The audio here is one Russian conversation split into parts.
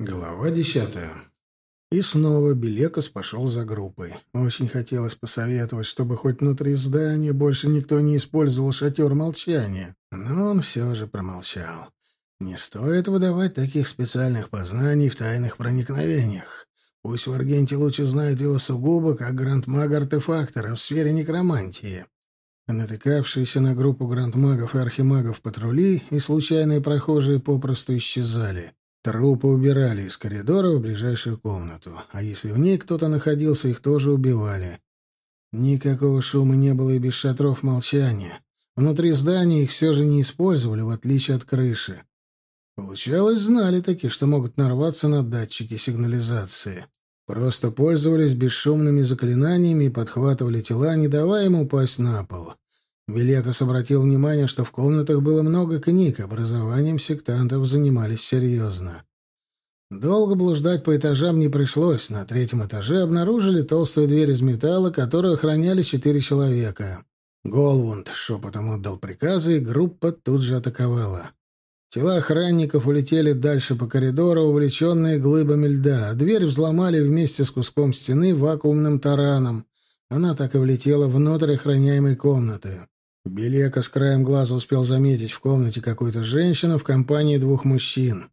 Глава десятая. И снова Белекос пошел за группой. Очень хотелось посоветовать, чтобы хоть внутри здания больше никто не использовал шатер молчания. Но он все же промолчал. Не стоит выдавать таких специальных познаний в тайных проникновениях. Пусть в Аргенте лучше знают его сугубо, как грандмаг-артефактора в сфере некромантии. Натыкавшиеся на группу грандмагов и архимагов патрули и случайные прохожие попросту исчезали — Трупы убирали из коридора в ближайшую комнату, а если в ней кто-то находился, их тоже убивали. Никакого шума не было и без шатров молчания. Внутри здания их все же не использовали, в отличие от крыши. Получалось, знали таки, что могут нарваться на датчики сигнализации. Просто пользовались бесшумными заклинаниями и подхватывали тела, не давая им упасть на пол. Велекос обратил внимание, что в комнатах было много книг, образованием сектантов занимались серьезно. Долго блуждать по этажам не пришлось. На третьем этаже обнаружили толстую дверь из металла, которую охраняли четыре человека. Голвунд шепотом отдал приказы, и группа тут же атаковала. Тела охранников улетели дальше по коридору, увлеченные глыбами льда, дверь взломали вместе с куском стены вакуумным тараном. Она так и влетела внутрь охраняемой комнаты. Белека с краем глаза успел заметить в комнате какую-то женщину в компании двух мужчин.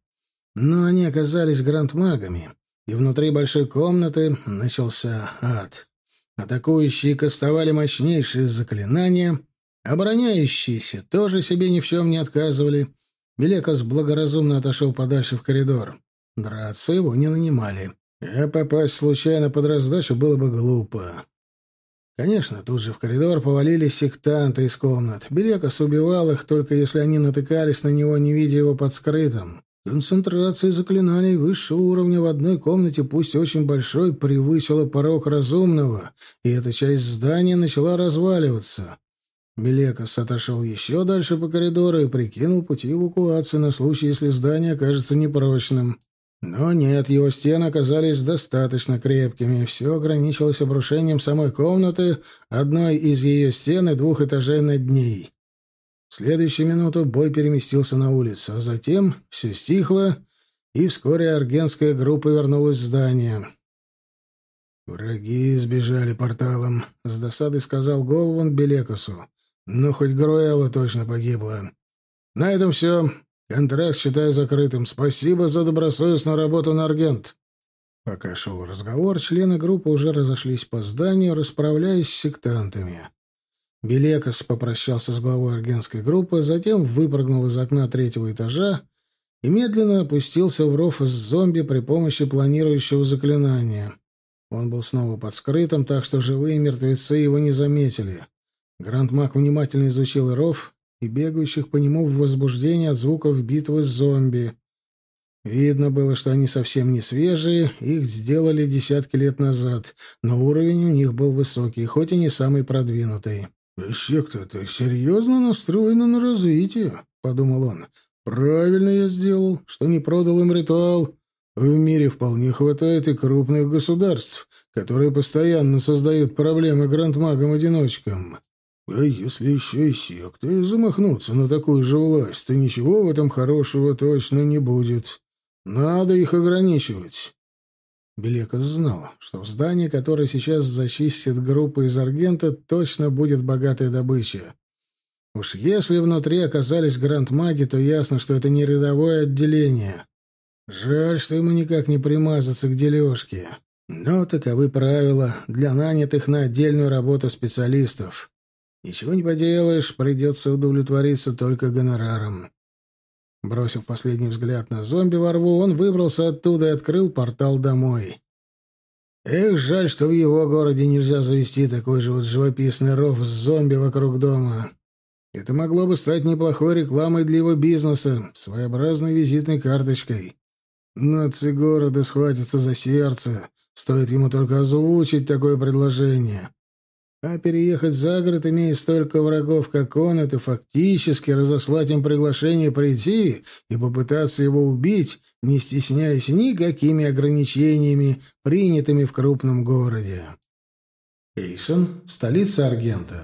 Но они оказались грандмагами, и внутри большой комнаты начался ад. Атакующие кастовали мощнейшие заклинания, обороняющиеся тоже себе ни в чем не отказывали. Белекас благоразумно отошел подальше в коридор. Драться его не нанимали, а попасть случайно под раздачу было бы глупо. Конечно, тут же в коридор повалились сектанты из комнат. Белекос убивал их, только если они натыкались на него, не видя его под скрытым. Концентрация заклинаний высшего уровня в одной комнате, пусть очень большой, превысила порог разумного, и эта часть здания начала разваливаться. Белекос отошел еще дальше по коридору и прикинул пути эвакуации на случай, если здание окажется непрочным. Но нет, его стены оказались достаточно крепкими. Все ограничилось обрушением самой комнаты, одной из ее стен и двух этажей над ней. В следующую минуту бой переместился на улицу, а затем все стихло, и вскоре аргентская группа вернулась в здание. «Враги сбежали порталом», — с досадой сказал Голван Белекусу. «Ну, хоть Груэлла точно погибла. На этом все. Контракт считаю закрытым. Спасибо за добросовестную работу на Аргент. Пока шел разговор, члены группы уже разошлись по зданию, расправляясь с сектантами. Белекос попрощался с главой аргентской группы, затем выпрыгнул из окна третьего этажа и медленно опустился в ров из зомби при помощи планирующего заклинания. Он был снова под скрытым, так что живые мертвецы его не заметили. Грандмак внимательно изучил ров и бегающих по нему в возбуждении от звуков битвы с зомби. Видно было, что они совсем не свежие, их сделали десятки лет назад, но уровень у них был высокий, хоть и не самый продвинутый. «Секта-то серьезно настроена на развитие», — подумал он. «Правильно я сделал, что не продал им ритуал. В мире вполне хватает и крупных государств, которые постоянно создают проблемы грандмагам-одиночкам. А если еще и секты замахнуться на такую же власть, то ничего в этом хорошего точно не будет. Надо их ограничивать. Белекос знал, что в здании, которое сейчас зачистит группа из Аргента, точно будет богатая добыча. Уж если внутри оказались грандмаги, то ясно, что это не рядовое отделение. Жаль, что ему никак не примазаться к дележке. Но таковы правила для нанятых на отдельную работу специалистов. Ничего не поделаешь, придется удовлетвориться только гонораром. Бросив последний взгляд на зомби во рву, он выбрался оттуда и открыл портал домой. Эх, жаль, что в его городе нельзя завести такой же вот живописный ров с зомби вокруг дома. Это могло бы стать неплохой рекламой для его бизнеса, своеобразной визитной карточкой. Нации города схватятся за сердце, стоит ему только озвучить такое предложение. А переехать за город, имея столько врагов, как он, это фактически разослать им приглашение прийти и попытаться его убить, не стесняясь никакими ограничениями, принятыми в крупном городе. Эйсон — столица Аргента.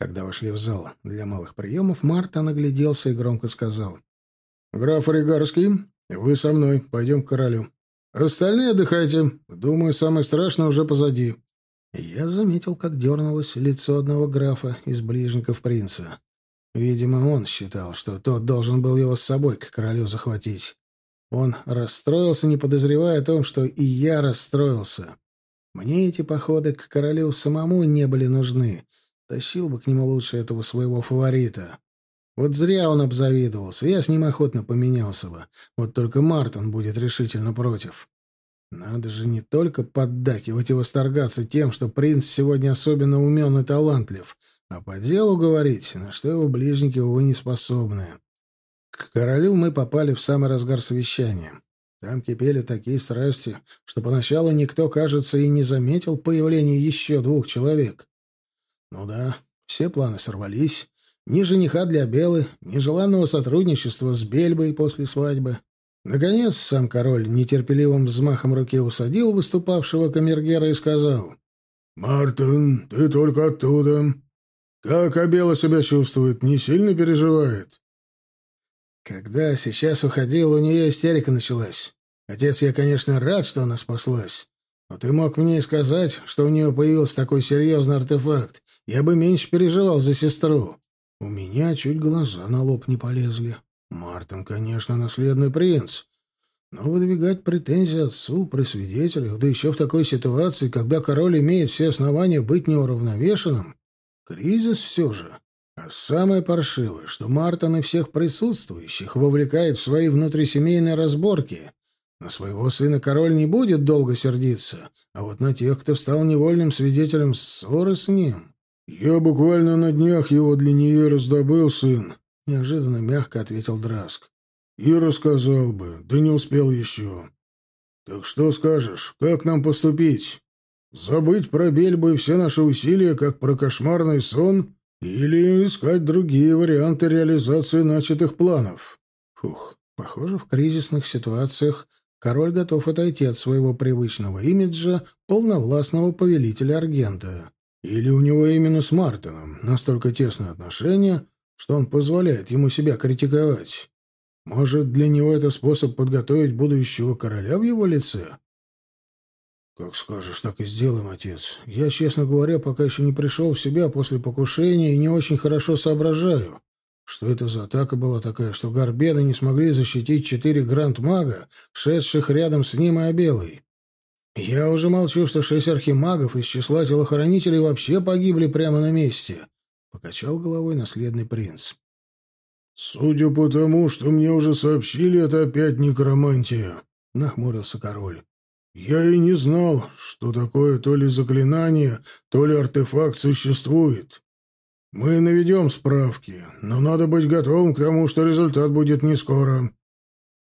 Когда вошли в зал для малых приемов, Марта нагляделся и громко сказал. «Граф Оригарский, Вы со мной, пойдем к королю. Остальные отдыхайте. Думаю, самое страшное уже позади». Я заметил, как дернулось лицо одного графа из ближников принца. Видимо, он считал, что тот должен был его с собой к королю захватить. Он расстроился, не подозревая о том, что и я расстроился. Мне эти походы к королю самому не были нужны. Тащил бы к нему лучше этого своего фаворита. Вот зря он обзавидовался, я с ним охотно поменялся бы. Вот только Мартин будет решительно против. Надо же не только поддакивать и восторгаться тем, что принц сегодня особенно умен и талантлив, а по делу говорить, на что его ближники, увы, не способны. К королю мы попали в самый разгар совещания. Там кипели такие страсти, что поначалу никто, кажется, и не заметил появления еще двух человек. Ну да, все планы сорвались. Ни жениха для Белы, ни желанного сотрудничества с Бельбой после свадьбы. Наконец, сам король нетерпеливым взмахом руки усадил выступавшего камергера и сказал. «Мартин, ты только оттуда. Как Абела себя чувствует? Не сильно переживает?» Когда сейчас уходил, у нее истерика началась. Отец, я, конечно, рад, что она спаслась. Но ты мог мне сказать, что у нее появился такой серьезный артефакт. Я бы меньше переживал за сестру. У меня чуть глаза на лоб не полезли. Мартин, конечно, наследный принц. Но выдвигать претензии отцу при свидетелях, да еще в такой ситуации, когда король имеет все основания быть неуравновешенным, кризис все же. А самое паршивое, что Мартин и всех присутствующих вовлекает в свои внутрисемейные разборки. На своего сына король не будет долго сердиться, а вот на тех, кто стал невольным свидетелем ссоры с ним. «Я буквально на днях его для нее раздобыл, сын», — неожиданно мягко ответил Драск. «И рассказал бы, да не успел еще. Так что скажешь, как нам поступить? Забыть про Бельбу и все наши усилия, как про кошмарный сон?» Или искать другие варианты реализации начатых планов. Фух, похоже, в кризисных ситуациях король готов отойти от своего привычного имиджа полновластного повелителя Аргента. Или у него именно с Мартином настолько тесные отношения, что он позволяет ему себя критиковать. Может, для него это способ подготовить будущего короля в его лице? «Как скажешь, так и сделаем, отец. Я, честно говоря, пока еще не пришел в себя после покушения и не очень хорошо соображаю, что это за атака была такая, что Горбены не смогли защитить четыре гранд-мага, шедших рядом с ним и Обелой. Я уже молчу, что шесть архимагов из числа телохранителей вообще погибли прямо на месте», — покачал головой наследный принц. «Судя по тому, что мне уже сообщили, это опять некромантия», — нахмурился король. Я и не знал, что такое то ли заклинание, то ли артефакт существует. Мы наведем справки, но надо быть готовым к тому, что результат будет не скоро.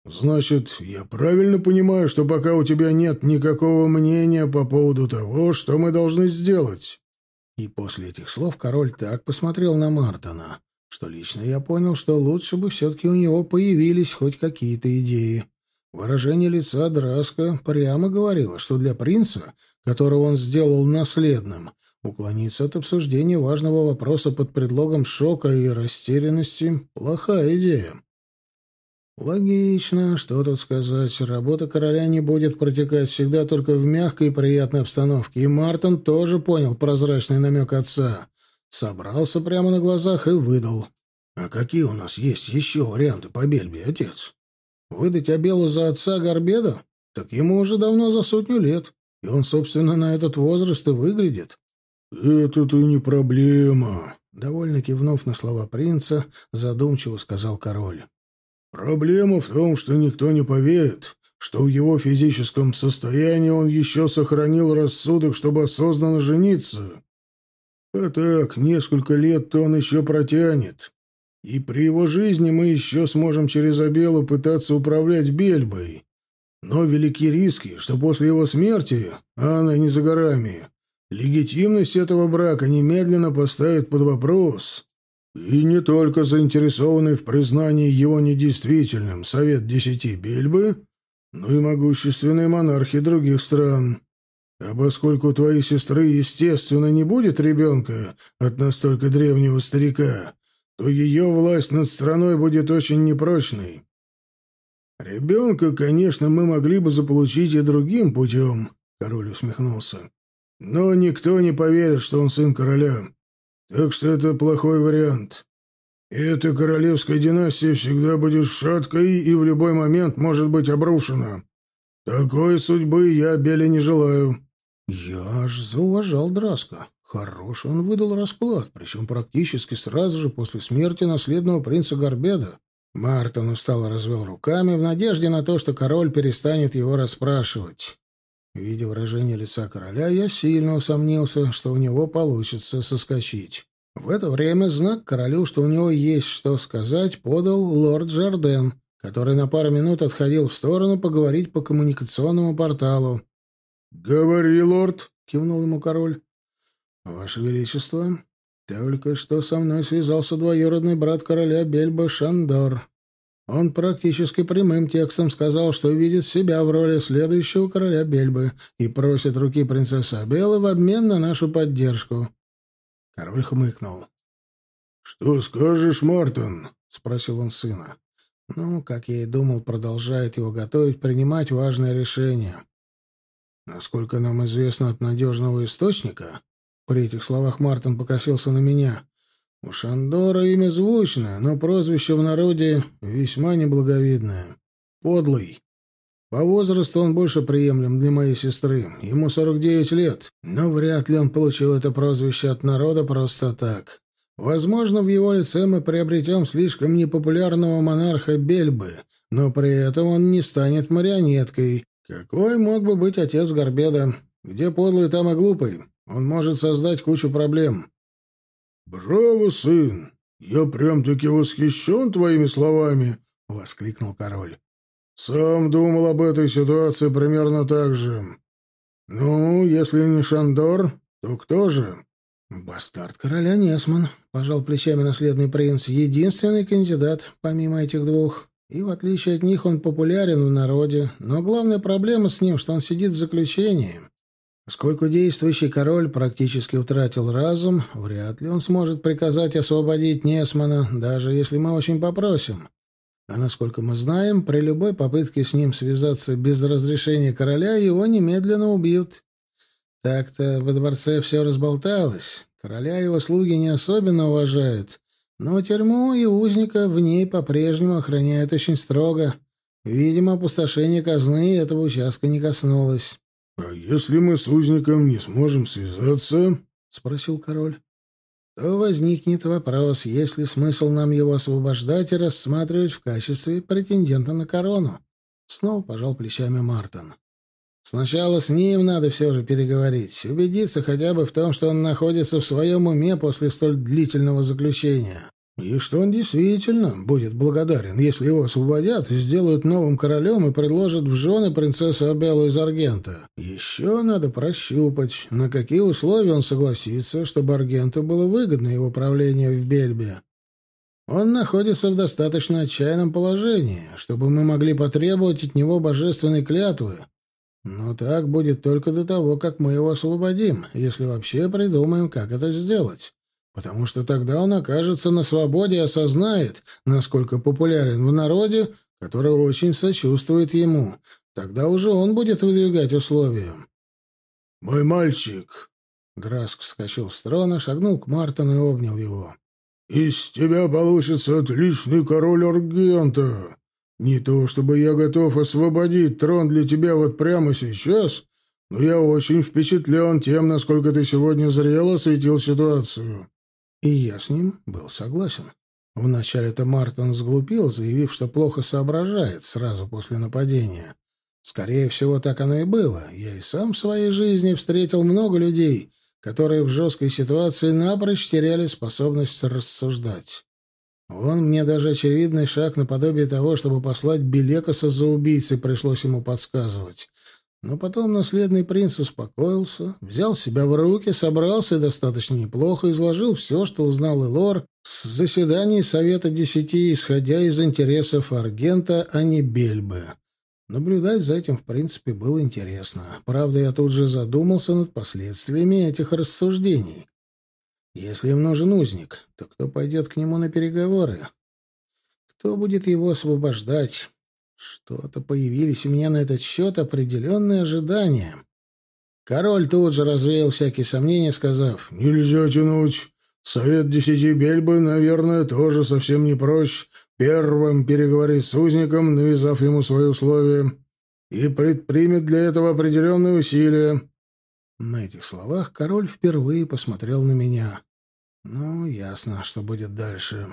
Значит, я правильно понимаю, что пока у тебя нет никакого мнения по поводу того, что мы должны сделать? И после этих слов король так посмотрел на Мартона, что лично я понял, что лучше бы все-таки у него появились хоть какие-то идеи. Выражение лица Драска прямо говорило, что для принца, которого он сделал наследным, уклониться от обсуждения важного вопроса под предлогом шока и растерянности — плохая идея. Логично, что тут сказать. Работа короля не будет протекать всегда только в мягкой и приятной обстановке. И Мартин тоже понял прозрачный намек отца. Собрался прямо на глазах и выдал. «А какие у нас есть еще варианты по Бельбе, отец?» Выдать Абелу за отца Горбеда? Так ему уже давно за сотню лет, и он, собственно, на этот возраст и выглядит. «Это-то не проблема», — довольно кивнув на слова принца, задумчиво сказал король. «Проблема в том, что никто не поверит, что в его физическом состоянии он еще сохранил рассудок, чтобы осознанно жениться. А так, несколько лет-то он еще протянет. И при его жизни мы еще сможем через Абелу пытаться управлять Бельбой. Но велики риски, что после его смерти, а она не за горами, легитимность этого брака немедленно поставит под вопрос. И не только заинтересованный в признании его недействительным Совет Десяти Бельбы, но и могущественные монархи других стран. А поскольку у твоей сестры, естественно, не будет ребенка от настолько древнего старика, то ее власть над страной будет очень непрочной. «Ребенка, конечно, мы могли бы заполучить и другим путем», — король усмехнулся. «Но никто не поверит, что он сын короля. Так что это плохой вариант. И эта королевская династия всегда будет шаткой и в любой момент может быть обрушена. Такой судьбы я Беле не желаю». Я аж зауважал Драска. Хороший он выдал расклад, причем практически сразу же после смерти наследного принца Горбеда. Мартин устало развел руками в надежде на то, что король перестанет его расспрашивать. Видя выражение лица короля, я сильно усомнился, что у него получится соскочить. В это время знак королю, что у него есть что сказать, подал лорд Жарден, который на пару минут отходил в сторону поговорить по коммуникационному порталу. «Говори, лорд!» — кивнул ему король. «Ваше Величество, только что со мной связался двоюродный брат короля Бельба Шандор. Он практически прямым текстом сказал, что видит себя в роли следующего короля Бельбы и просит руки принцессы Абелы в обмен на нашу поддержку. Король хмыкнул. «Что скажешь, Мартин?» — спросил он сына. Ну, как я и думал, продолжает его готовить принимать важное решение. Насколько нам известно от надежного источника, при этих словах Мартин покосился на меня. У Шандора имя звучное, но прозвище в народе весьма неблаговидное. Подлый. По возрасту он больше приемлем для моей сестры. Ему 49 лет, но вряд ли он получил это прозвище от народа просто так. Возможно, в его лице мы приобретем слишком непопулярного монарха Бельбы, но при этом он не станет марионеткой. Какой мог бы быть отец Горбеда? Где подлый, там и глупый. Он может создать кучу проблем. «Браво, сын! Я прям-таки восхищен твоими словами!» — воскликнул король. «Сам думал об этой ситуации примерно так же. Ну, если не Шандор, то кто же?» «Бастард короля Несман», — пожал плечами наследный принц, — «единственный кандидат, помимо этих двух. И в отличие от них он популярен в народе, но главная проблема с ним, что он сидит в заключении. Поскольку действующий король практически утратил разум, вряд ли он сможет приказать освободить Несмана, даже если мы очень попросим. А насколько мы знаем, при любой попытке с ним связаться без разрешения короля, его немедленно убьют. Так-то во дворце все разболталось. Короля его слуги не особенно уважают, но тюрьму и узника в ней по-прежнему охраняют очень строго. Видимо, опустошение казны этого участка не коснулось. «А если мы с узником не сможем связаться?» — спросил король. «То возникнет вопрос, есть ли смысл нам его освобождать и рассматривать в качестве претендента на корону?» Снова пожал плечами Мартин. «Сначала с ним надо все же переговорить, убедиться хотя бы в том, что он находится в своем уме после столь длительного заключения. И что он действительно будет благодарен, если его освободят, сделают новым королем и предложат в жены принцессу Абеллу из Аргента. Еще надо прощупать, на какие условия он согласится, чтобы Аргенту было выгодно его правление в Бельбе. Он находится в достаточно отчаянном положении, чтобы мы могли потребовать от него божественной клятвы. Но так будет только до того, как мы его освободим, если вообще придумаем, как это сделать потому что тогда он окажется на свободе и осознает, насколько популярен в народе, который очень сочувствует ему. Тогда уже он будет выдвигать условия. «Мой мальчик!» Драск вскочил с трона, шагнул к Мартину и обнял его. «Из тебя получится отличный король Аргента. Не то чтобы я готов освободить трон для тебя вот прямо сейчас, но я очень впечатлен тем, насколько ты сегодня зрело осветил ситуацию. И я с ним был согласен. Вначале-то Мартин сглупил, заявив, что плохо соображает сразу после нападения. Скорее всего, так оно и было. Я и сам в своей жизни встретил много людей, которые в жесткой ситуации напрочь теряли способность рассуждать. Вон мне даже очевидный шаг наподобие того, чтобы послать Белекоса за убийцей, пришлось ему подсказывать. Но потом наследный принц успокоился, взял себя в руки, собрался и достаточно неплохо изложил все, что узнал Элор с заседаний Совета Десяти, исходя из интересов Аргента, а не Бельбы. Наблюдать за этим, в принципе, было интересно. Правда, я тут же задумался над последствиями этих рассуждений. Если им нужен узник, то кто пойдет к нему на переговоры? Кто будет его освобождать? Что-то появились у меня на этот счет определенные ожидания. Король тут же развеял всякие сомнения, сказав, «Нельзя тянуть. Совет десяти бельбы, наверное, тоже совсем не проще. Первым переговорить с узником, навязав ему свои условия, и предпримет для этого определенные усилия». На этих словах король впервые посмотрел на меня. «Ну, ясно, что будет дальше».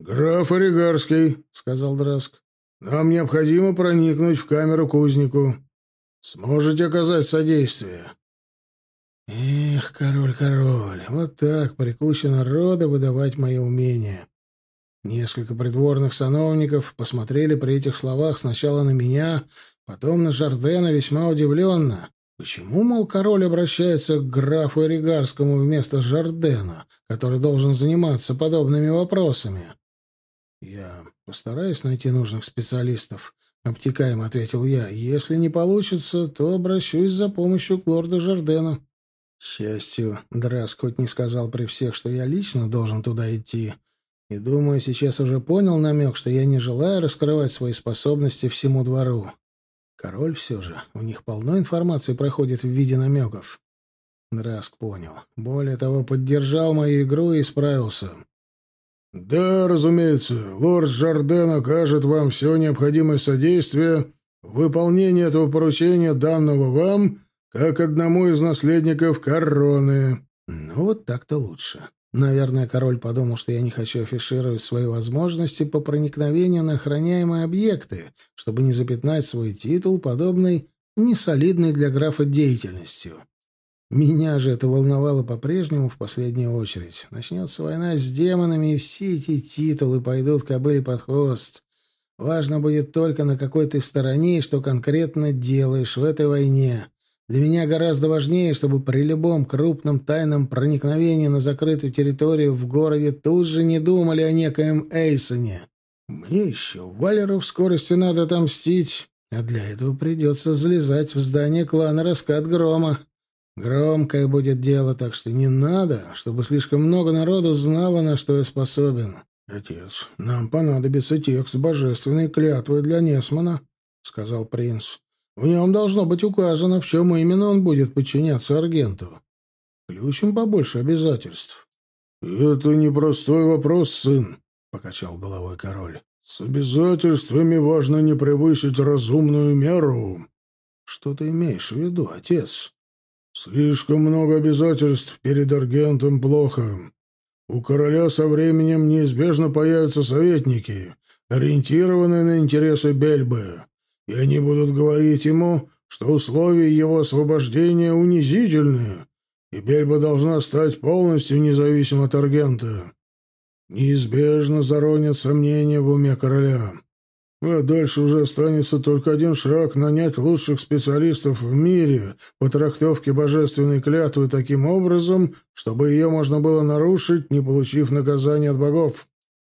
«Граф Оригарский», — сказал Драск, — «нам необходимо проникнуть в камеру к узнику. Сможете оказать содействие?» «Эх, король, король, вот так при народа выдавать мои умения». Несколько придворных сановников посмотрели при этих словах сначала на меня, потом на Жардена весьма удивленно. Почему, мол, король обращается к графу Эригарскому вместо Жардена, который должен заниматься подобными вопросами? «Я постараюсь найти нужных специалистов», — обтекаемо ответил я. «Если не получится, то обращусь за помощью к лорду Жардену». К счастью, Драс хоть не сказал при всех, что я лично должен туда идти. И, думаю, сейчас уже понял намек, что я не желаю раскрывать свои способности всему двору. Король все же, у них полно информации проходит в виде намеков. Драск понял. Более того, поддержал мою игру и справился. «Да, разумеется, лорд Жарден окажет вам все необходимое содействие в выполнении этого поручения, данного вам, как одному из наследников короны». «Ну, вот так-то лучше. Наверное, король подумал, что я не хочу афишировать свои возможности по проникновению на охраняемые объекты, чтобы не запятнать свой титул, подобной несолидной для графа деятельностью. Меня же это волновало по-прежнему в последнюю очередь. Начнется война с демонами, и все эти титулы пойдут кобыле под хвост. Важно будет только, на какой ты стороне и что конкретно делаешь в этой войне. Для меня гораздо важнее, чтобы при любом крупном тайном проникновении на закрытую территорию в городе тут же не думали о некоем Эйсоне. Мне еще Валеру в скорости надо отомстить, а для этого придется залезать в здание клана «Раскат Грома». Громкое будет дело, так что не надо, чтобы слишком много народу знало, на что я способен. Отец, нам понадобится текст божественной клятвы для Несмана, сказал принц. В нем должно быть указано, в чем именно он будет подчиняться Аргенту. Ключем побольше обязательств. Это непростой вопрос, сын, покачал головой король. С обязательствами важно не превысить разумную меру. Что ты имеешь в виду, отец? Слишком много обязательств перед Аргентом плохо. У короля со временем неизбежно появятся советники, ориентированные на интересы Бельбы, и они будут говорить ему, что условия его освобождения унизительны, и Бельба должна стать полностью независима от Аргента. Неизбежно заронят сомнения в уме короля. А дальше уже останется только один шаг — нанять лучших специалистов в мире по трактовке божественной клятвы таким образом, чтобы ее можно было нарушить, не получив наказания от богов.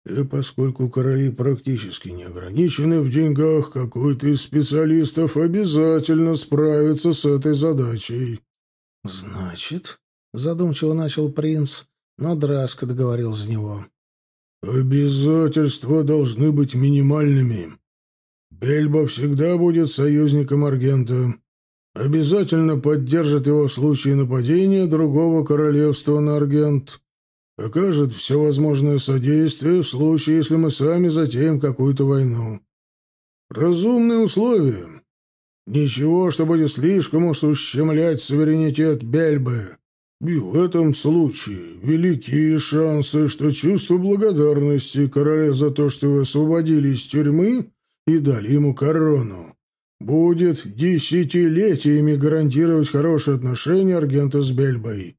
И поскольку короли практически не ограничены в деньгах, какой-то из специалистов обязательно справится с этой задачей. — Значит, — задумчиво начал принц, но Драск договорил за него. «Обязательства должны быть минимальными. Бельба всегда будет союзником Аргента. Обязательно поддержит его в случае нападения другого королевства на Аргент. Окажет все возможное содействие в случае, если мы сами затеем какую-то войну. Разумные условия. Ничего, что будет слишком уж ущемлять суверенитет Бельбы. И в этом случае великие шансы, что чувство благодарности короля за то, что вы освободили из тюрьмы, и дали ему корону. Будет десятилетиями гарантировать хорошие отношения Аргента с Бельбой.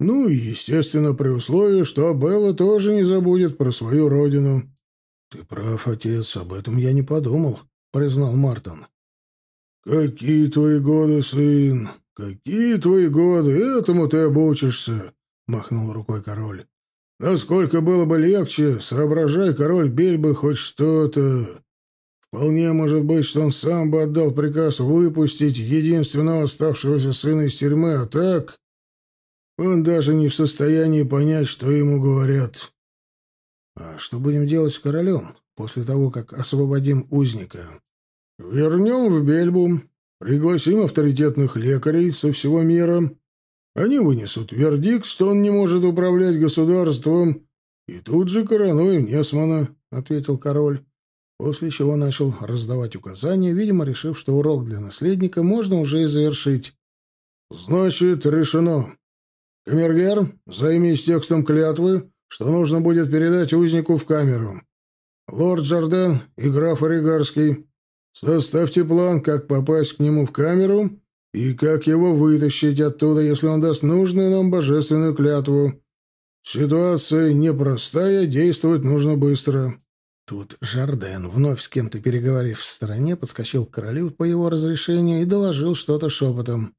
Ну и, естественно, при условии, что Белла тоже не забудет про свою родину. — Ты прав, отец, об этом я не подумал, — признал Мартин. — Какие твои годы, сын? Какие твои годы? Этому ты обучишься, — махнул рукой король. — Насколько было бы легче, соображай, король Бельбы, хоть что-то. Вполне может быть, что он сам бы отдал приказ выпустить единственного оставшегося сына из тюрьмы, а так... Он даже не в состоянии понять, что ему говорят. А что будем делать с королем после того, как освободим узника? Вернем в Бельбу, пригласим авторитетных лекарей со всего мира. Они вынесут вердикт, что он не может управлять государством, и тут же коронуем Несмана, — ответил король. После чего начал раздавать указания, видимо, решив, что урок для наследника можно уже и завершить. «Значит, решено. Камергер, займись текстом клятвы, что нужно будет передать узнику в камеру. Лорд Джордан и граф Оригарский, составьте план, как попасть к нему в камеру и как его вытащить оттуда, если он даст нужную нам божественную клятву. Ситуация непростая, действовать нужно быстро». Тут Жарден, вновь с кем-то переговорив в стороне, подскочил к королю по его разрешению и доложил что-то шепотом.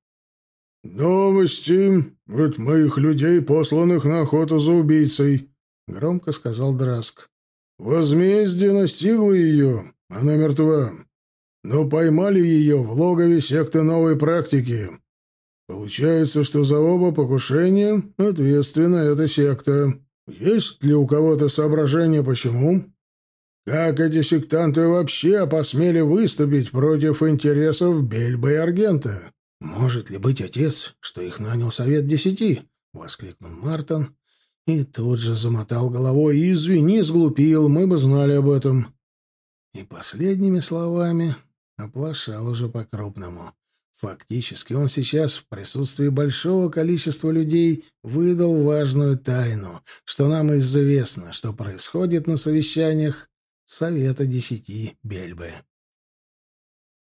«Новости от моих людей, посланных на охоту за убийцей», — громко сказал Драск. «Возмездие настигло ее, она мертва, но поймали ее в логове секты новой практики. Получается, что за оба покушения ответственна эта секта. Есть ли у кого-то соображение, почему?» Как эти сектанты вообще посмели выступить против интересов Бельба и Аргента? «Может ли быть, отец, что их нанял совет десяти?» — воскликнул Мартин и тут же замотал головой. «Извини, сглупил, мы бы знали об этом». И последними словами оплошал уже по-крупному. Фактически он сейчас в присутствии большого количества людей выдал важную тайну, что нам известно, что происходит на совещаниях Совета Десяти Бельбы.